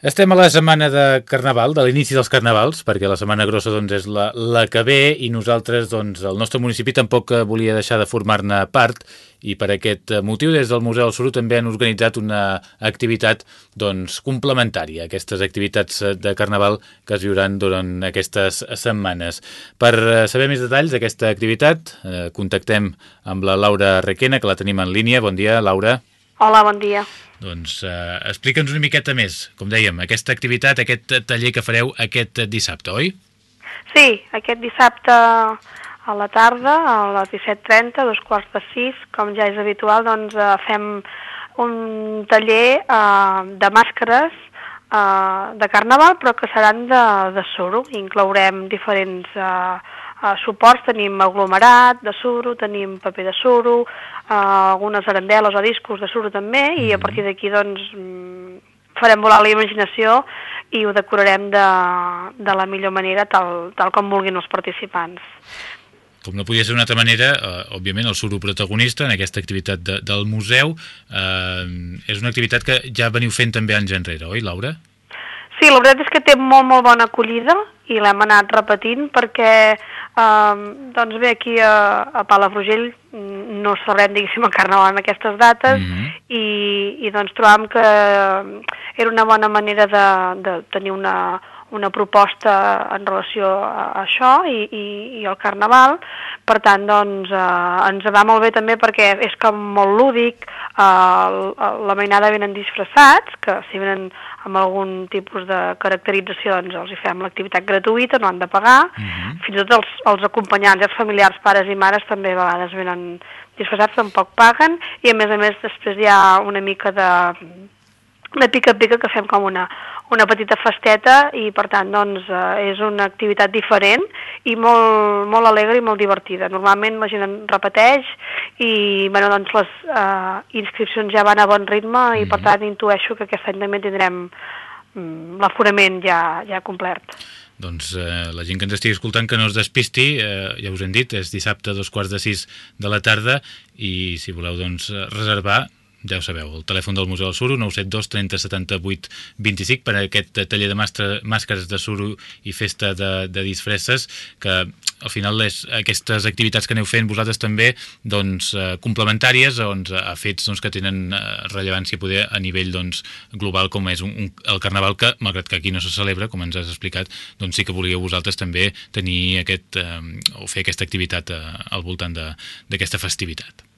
Estem a la setmana de Carnaval, de l'inici dels Carnavals, perquè la setmana grossa doncs, és la, la que ve i nosaltres, doncs, el nostre municipi tampoc volia deixar de formar-ne part i per aquest motiu des del Museu del Suro també han organitzat una activitat doncs, complementària a aquestes activitats de Carnaval que es viuran durant aquestes setmanes. Per saber més detalls d'aquesta activitat, eh, contactem amb la Laura Requena, que la tenim en línia. Bon dia, Laura. Hola, bon dia. Doncs eh, explica'ns una miqueta més, com dèiem, aquesta activitat, aquest taller que fareu aquest dissabte, oi? Sí, aquest dissabte a la tarda, a les 17.30, dos quarts de sis, com ja és habitual, doncs eh, fem un taller eh, de màscares eh, de carnaval, però que seran de, de suro. Inclourem diferents eh, eh, suports, tenim aglomerat de suro, tenim paper de suro, eh, algunes arandeles o discos de suro també, i a partir d'aquí doncs mm, farem volar la imaginació i ho decorarem de, de la millor manera tal, tal com vulguin els participants. Com no podia ser d'una altra manera, eh, òbviament el suro protagonista en aquesta activitat de, del museu eh, és una activitat que ja veniu fent també anys enrere, oi Laura? Sí, la veritat és que té molt, molt bona acollida i l'hem anat repetint perquè eh, doncs bé, aquí a, a Palafrugell no celebrem, diguéssim, el carnaval en aquestes dates Mhm. i, i doncs trobàvem que era una bona manera de, de tenir una, una proposta en relació a, a això i, i, i al carnaval. Per tant, doncs, eh, ens va molt bé també perquè és com molt lúdic, eh, la mainada venen disfressats, que si venen amb algun tipus de caracterització doncs els hi fem l'activitat gratuïta, no han de pagar, Mhm. fins i tot els, els acompanyants, els familiars, pares i mares també a vegades venen disfressats, tampoc paguen, i a més a més després hi ha una mica de, de pica-pica que fem com una, una petita festeta i per tant doncs eh, és una activitat diferent i molt, molt alegre i molt divertida. Normalment la gent en repeteix i bueno, doncs les eh, inscripcions ja van a bon ritme i per tant intueixo que aquest any també tindrem mm, l'aforament ja, ja complert. Doncs eh, la gent que ens estigui escoltant que no es despisti, eh, ja us hem dit, és dissabte a dos quarts de sis de la tarda i si voleu doncs reservar ja ho sabeu, el telèfon del Museu del Suro 972 30 78 25 per aquest taller de màscares de suro i festa de, de disfresses que al final és aquestes activitats que aneu fent vosaltres també doncs, eh, complementàries doncs, a fets doncs, que tenen eh, rellevància poder a nivell doncs, global com és un, un, el Carnaval que, malgrat que aquí no se celebra, com ens has explicat, doncs sí que volíeu vosaltres també tenir aquest, eh, o fer aquesta activitat eh, al voltant d'aquesta festivitat.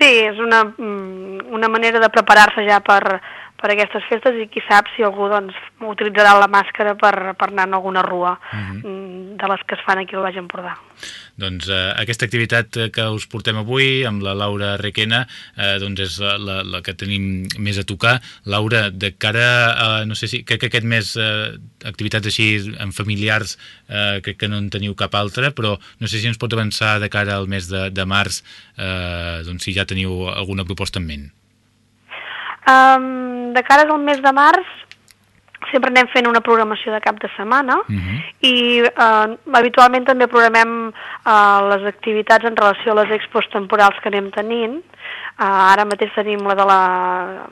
Sí, és una, mm, una manera de preparar-se ja per, per aquestes festes i qui sap si algú doncs, utilitzarà la màscara per, per anar en alguna rua. Mm, de les que es fan aquí al Baix Empordà. Doncs eh, aquesta activitat eh, que us portem avui amb la Laura Requena eh, doncs és la, la, la que tenim més a tocar. Laura, de cara a, no sé si, crec que aquest mes eh, activitats així en familiars eh, crec que no en teniu cap altra, però no sé si ens pot avançar de cara al mes de, de març eh, doncs si ja teniu alguna proposta en ment. Um, de cara al mes de març sempre anem fent una programació de cap de setmana Mhm. i eh, habitualment també programem eh, les activitats en relació a les expos temporals que anem tenint. Eh, ara mateix tenim la de la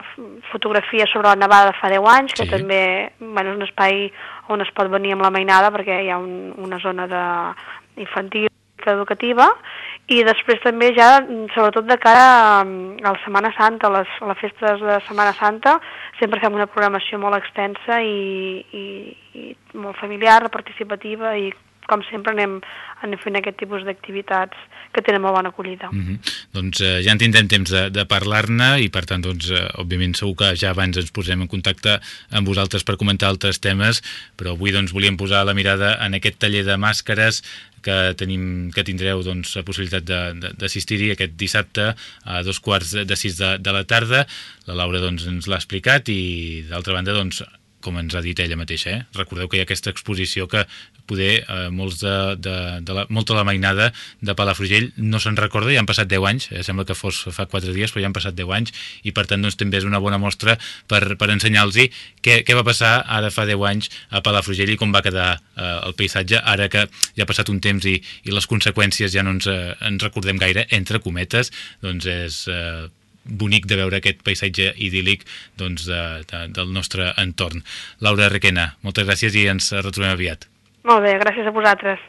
fotografia sobre la nevada de fa 10 anys, que Sí. també bueno, és un espai on es pot venir amb la mainada perquè hi ha un, una zona de infantil educativa i després també ja, mm, sobretot de cara a, a la Setmana Santa, a les, les festes de Setmana Santa, sempre fem una programació molt extensa i, i, i molt familiar, participativa i com sempre anem, anem fent aquest tipus d'activitats que tenen molt bona acollida. Mm -hmm. Doncs eh, ja en tindrem temps de, de parlar-ne i per tant, doncs, eh, òbviament segur que ja abans ens posem en contacte amb vosaltres per comentar altres temes, però avui doncs, volíem posar la mirada en aquest taller de màscares que, tenim, que tindreu doncs, la possibilitat d'assistir-hi aquest dissabte a dos quarts de sis de, de la tarda. La Laura doncs, ens l'ha explicat i d'altra banda doncs, com ens ha dit ella mateixa, eh? recordeu que hi ha aquesta exposició que poder eh, molts de, de, de la, molta la mainada de Palafrugell no se'n recorda, ja han passat 10 anys, eh, sembla que fos fa 4 dies, però ja han passat 10 anys i per tant doncs, també és una bona mostra per, per ensenyar-los què, què va passar ara fa 10 anys a Palafrugell i com va quedar eh, el paisatge ara que ja ha passat un temps i, i les conseqüències ja no ens, eh, ens recordem gaire, entre cometes, doncs és... Eh, bonic de veure aquest paisatge idíl·lic doncs, de, de, del nostre entorn. Laura Requena, moltes gràcies i ens retrobem aviat. Molt bé, gràcies a vosaltres.